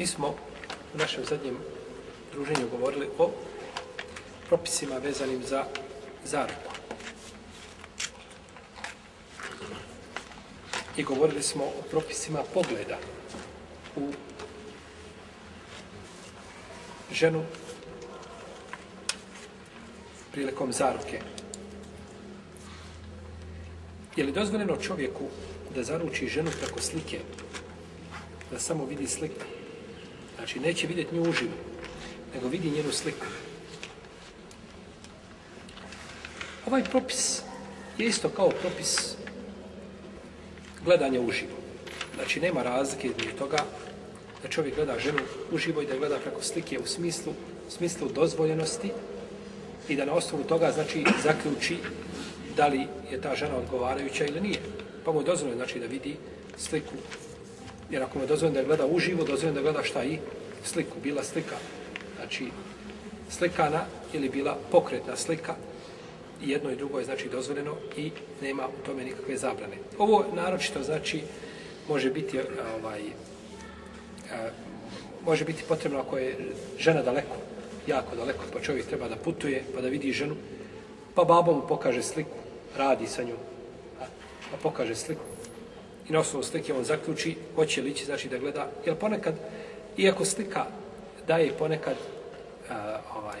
Mi smo u našem zadnjem druženju govorili o propisima vezanim za zaruku. I govorili smo o propisima pogleda u ženu prilikom zaruke. Je li dozvoljeno čovjeku da zaruči ženu preko slike? Da samo vidi sliku? Znači, neće vidjeti nju uživo, nego vidi njenu sliku. Ovaj propis je isto kao propis gledanja uživo. Znači, nema razlike između toga da čovjek gleda ženu uživo i da gleda preko slike u smislu, u smislu dozvoljenosti i da na osnovu toga, znači, zaključi da li je ta žena odgovarajuća ili nije. Pa mu je dozvoljeno, znači, da vidi sliku Jer ako mu dozvoljeno da gleda uživo, dozvoljeno da gleda šta i sliku, bila slika. Znači, slikana ili bila pokretna slika, i jedno i drugo je znači dozvoljeno i nema u tome nikakve zabrane. Ovo naročito znači može biti ovaj a, može biti potrebno ako je žena daleko, jako daleko, pa čovjek treba da putuje, pa da vidi ženu, pa baba mu pokaže sliku, radi sa njom, pa pokaže sliku, i na osnovu slike on zaključi hoće li ići, znači da gleda jer ponekad iako slika daje ponekad uh, ovaj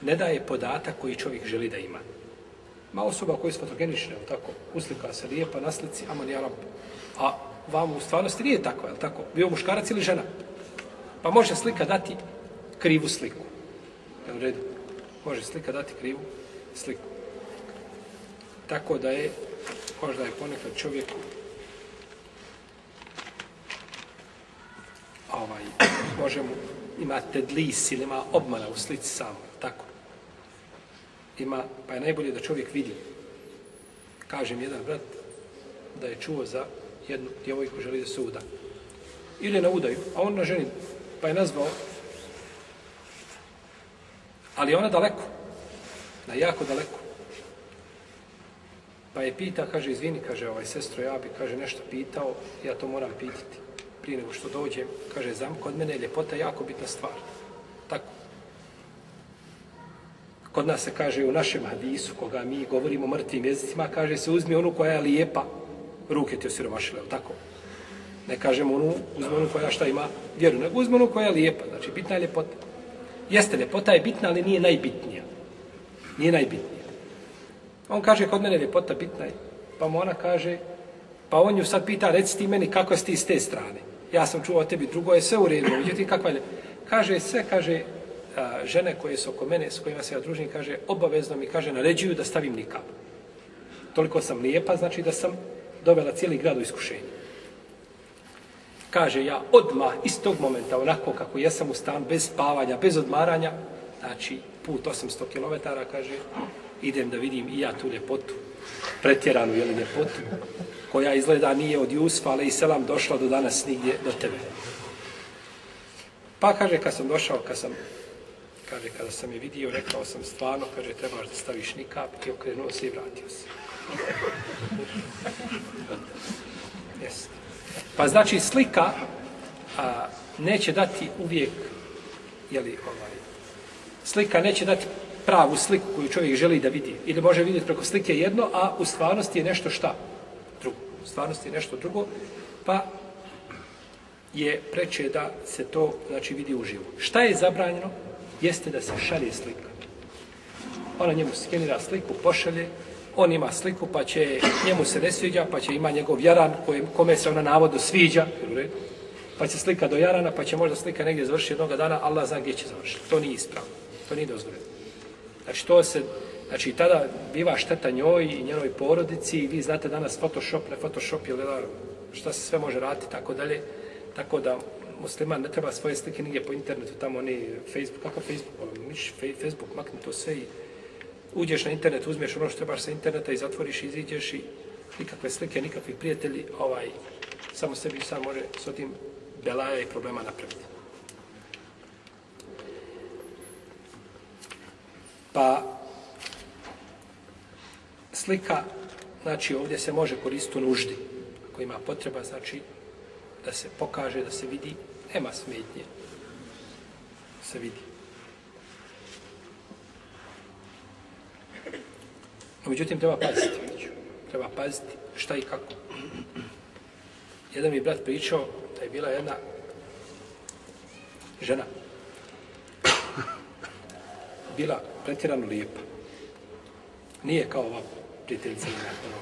ne daje podatak koji čovjek želi da ima. Ma osoba koja je fotogenična tako uslika se lijepa na slici a man a vam u stvarnosti nije tako je tako? Bio muškarac ili žena? Pa može slika dati krivu sliku. Je u redu? Može slika dati krivu sliku. Tako da je možda je ponekad čovjeku ovaj, možemo, ima tedlis ili ima obmana u slici samo, tako. Ima, pa je najbolje da čovjek vidi. Kažem jedan brat da je čuo za jednu djevojku želi da se uda. Ili na udaju, a on na ženi, pa je nazvao ali ona daleko, na jako daleko. Pa je pita, kaže, izvini, kaže, ovaj sestro, ja bi, kaže, nešto pitao, ja to moram pitati prije nego što dođe, kaže, zam, kod mene je ljepota jako bitna stvar. Tako. Kod nas se kaže u našem hadisu, koga mi govorimo mrtvim jezicima, kaže se uzmi onu koja je lijepa, ruke ti osiromašile, tako. Ne kažemo onu, uzmi onu koja šta ima vjeru, nego uzmi onu koja je lijepa, znači bitna je ljepota. Jeste, ljepota je bitna, ali nije najbitnija. Nije najbitnija. On kaže, kod mene je ljepota bitna je. Pa mu ona kaže, pa on ju sad pita, reci ti meni kako si ti s te strane ja sam čuo o tebi, drugo je sve u redu, vidjeti kakva je, kaže sve, kaže, a, žene koje su oko mene, s kojima se ja družim, kaže, obavezno mi, kaže, naređuju da stavim nikab. Toliko sam lijepa, znači da sam dovela cijeli grad u iskušenje. Kaže, ja odmah iz tog momenta, onako kako jesam u stan, bez spavanja, bez odmaranja, znači, put 800 km, kaže, idem da vidim i ja tu ljepotu, pretjeranu, jel, ljepotu, koja izgleda nije od Jusfa, ali i selam došla do danas nigdje do tebe. Pa kaže, kad sam došao, kad sam, kaže, kada sam je vidio, rekao sam stvarno, kaže, trebaš da staviš nikap i okrenuo se i vratio se. Yes. Pa znači slika a, neće dati uvijek, jeli, ovaj, slika neće dati pravu sliku koju čovjek želi da vidi. Ili može vidjeti preko slike jedno, a u stvarnosti je nešto šta? Stvarnosti je nešto drugo, pa je preče da se to znači vidi uživo. Šta je zabranjeno? Jeste da se šalje slika. Ona njemu skenira sliku, pošalje, on ima sliku, pa će njemu se ne sviđa, pa će ima njegov jaran kojem, kome se ona navodu sviđa, pa će slika do jarana, pa će možda slika negdje završiti jednog dana, Allah zna gdje će završiti. To nije ispravno. To nije dozvoljeno. Znači, to se Znači, tada biva šteta njoj i njenoj porodici i vi znate danas Photoshop, ne Photoshop, ili šta se sve može raditi, tako dalje. Tako da musliman ne treba svoje slike nigdje po internetu, tamo oni Facebook, kako Facebook, ono, miš, Facebook, makni to sve i uđeš na internet, uzmeš ono što trebaš sa interneta i zatvoriš, iziđeš i nikakve slike, nikakvi prijatelji, ovaj, samo sebi sam može s tim belaja i problema napraviti. Pa, slika, znači ovdje se može koristiti u nuždi. Ako ima potreba, znači da se pokaže, da se vidi, nema smetnje. Se vidi. No, međutim, treba paziti. Treba paziti šta i kako. Jedan mi brat pričao da je bila jedna žena. Bila pretjerano lijepa. Nije kao ova prijateljica ima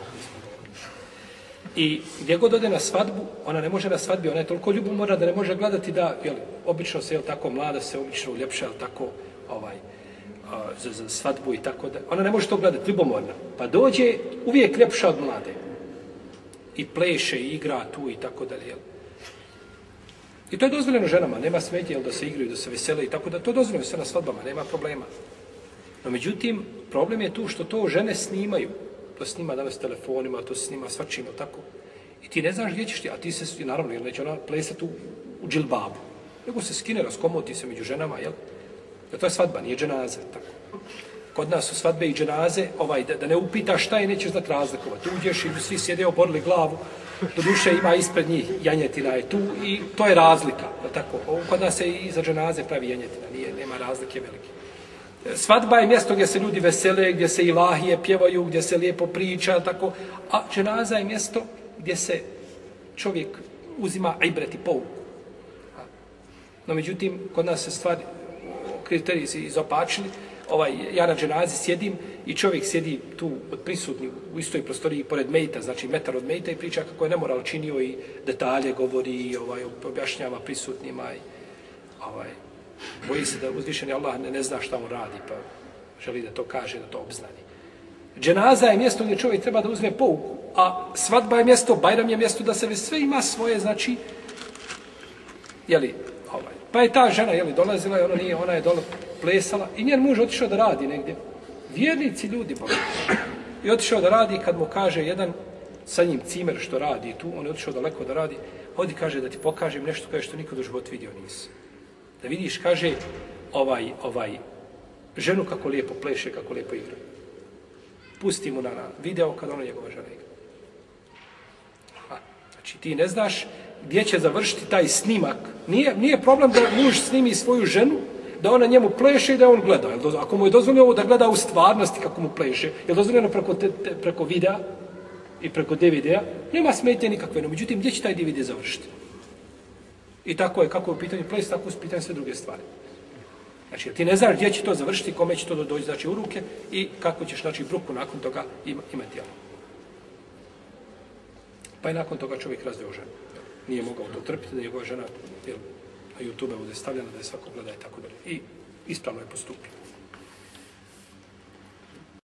I gdje god ode na svadbu, ona ne može na svadbi, ona je toliko ljubomorna da ne može gledati da, jel, obično se, jel, tako mlada se obično uljepša, jel, tako, ovaj, a, za, za svadbu i tako da. Ona ne može to gledati, ljubomorna. Pa dođe uvijek ljepša od mlade. I pleše, i igra tu i tako dalje, jel. I to je dozvoljeno ženama, nema smetje, jel, da se igraju, da se vesele i tako da. To dozvoljeno sve na svadbama, nema problema. No, međutim, problem je tu što to žene snimaju. To snima danas telefonima, to snima svačino, tako. I ti ne znaš gdje ćeš ti, a ti se, naravno, jer neće ona plesati u, u džilbabu. Nego se skine, raskomoti se među ženama, jel? Jer to je svadba, nije dženaze, tako. Kod nas su svadbe i dženaze, ovaj, da, da ne upitaš šta je, nećeš znat razlikovati. Uđeš i svi sjede oborili glavu, do duše ima ispred njih janjetina je tu i to je razlika, tako. Kod nas se i za dženaze pravi janjetina, nije, nema razlike velike. Svadba je mjesto gdje se ljudi vesele, gdje se ilahije pjevaju, gdje se lijepo priča, tako. A dženaza je mjesto gdje se čovjek uzima ibret i pouku. No, međutim, kod nas se stvari, kriteriji se izopačili, ovaj, ja na dženazi sjedim i čovjek sjedi tu od prisutnih u istoj prostoriji pored mejta, znači metar od mejta i priča kako je nemoral činio i detalje govori i ovaj, objašnjava prisutnima i ovaj, boji se da uzvišeni Allah ne, ne zna šta on radi, pa želi da to kaže, da to obznani. Dženaza je mjesto gdje čovjek treba da uzme pouku, a svadba je mjesto, Bajram je mjesto da se sve ima svoje, znači, jeli, ovaj. Pa je ta žena, jeli, dolazila i ona nije, ona je dolazila, plesala i njen muž otišao da radi negdje. Vjernici ljudi, boga. I otišao da radi kad mu kaže jedan sa njim cimer što radi tu, on je otišao daleko da radi, odi kaže da ti pokažem nešto kaže što nikad u životu vidio nisi. Da vidiš, kaže, ovaj, ovaj, ženu kako lijepo pleše, kako lijepo igra. Pusti mu na, na video kad ono njegova žena igra. A, znači, ti ne znaš gdje će završiti taj snimak. Nije, nije problem da muž snimi svoju ženu, da ona njemu pleše i da on gleda. Jel, ako mu je dozvoljeno ovo da gleda u stvarnosti kako mu pleše, je dozvoljeno preko, te, te, preko videa i preko DVD-a, nema smetnje nikakve. No, međutim, gdje će taj DVD završiti? I tako je, kako je u pitanju ples, tako su pitanje sve druge stvari. Znači, ti ne znaš gdje će to završiti, kome će to doći znači, u ruke i kako ćeš, znači, bruku nakon toga imati. Jel? Pa je nakon toga čovjek razdeo ženu. Nije mogao to trpiti, da njegova žena jel, na YouTube bude stavljena, da je svako gleda i tako dalje. I ispravno je postupio.